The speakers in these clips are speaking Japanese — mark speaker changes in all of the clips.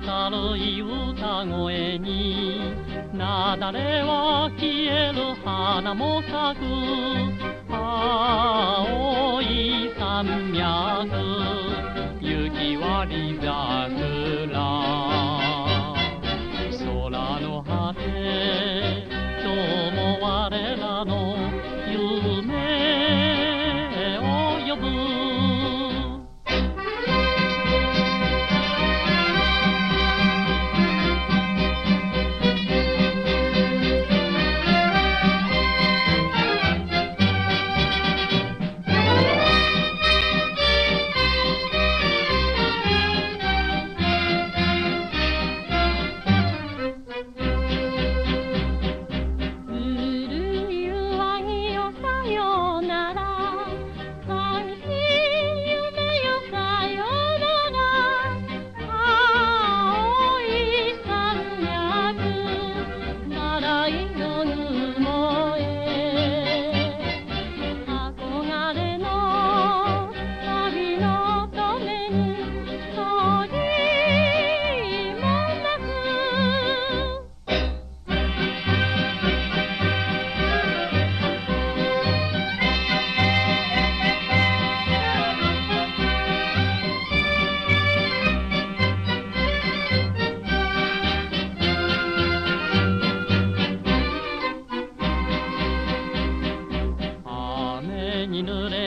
Speaker 1: 明るい歌声に雪崩は消える花も咲く。青い山脈。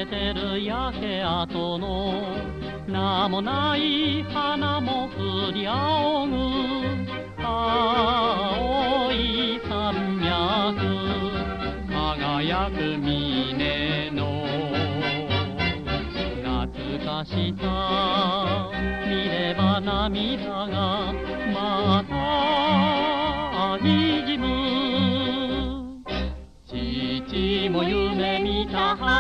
Speaker 1: てる焼け跡の名もない花も降り仰ぐ青い山脈輝く峰の懐かしさ見れば涙がまた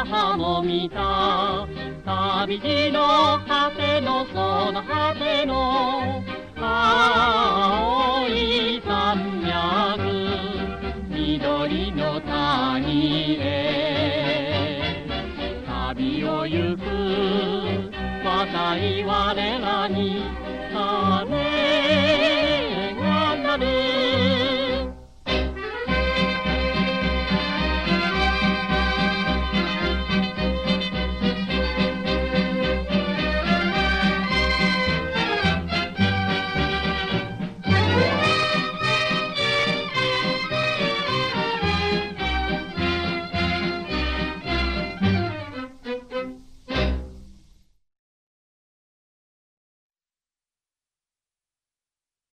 Speaker 1: 母も見た。旅路の果てのその果ての。青い山脈。緑の谷へ。旅を行く。若い我らに。種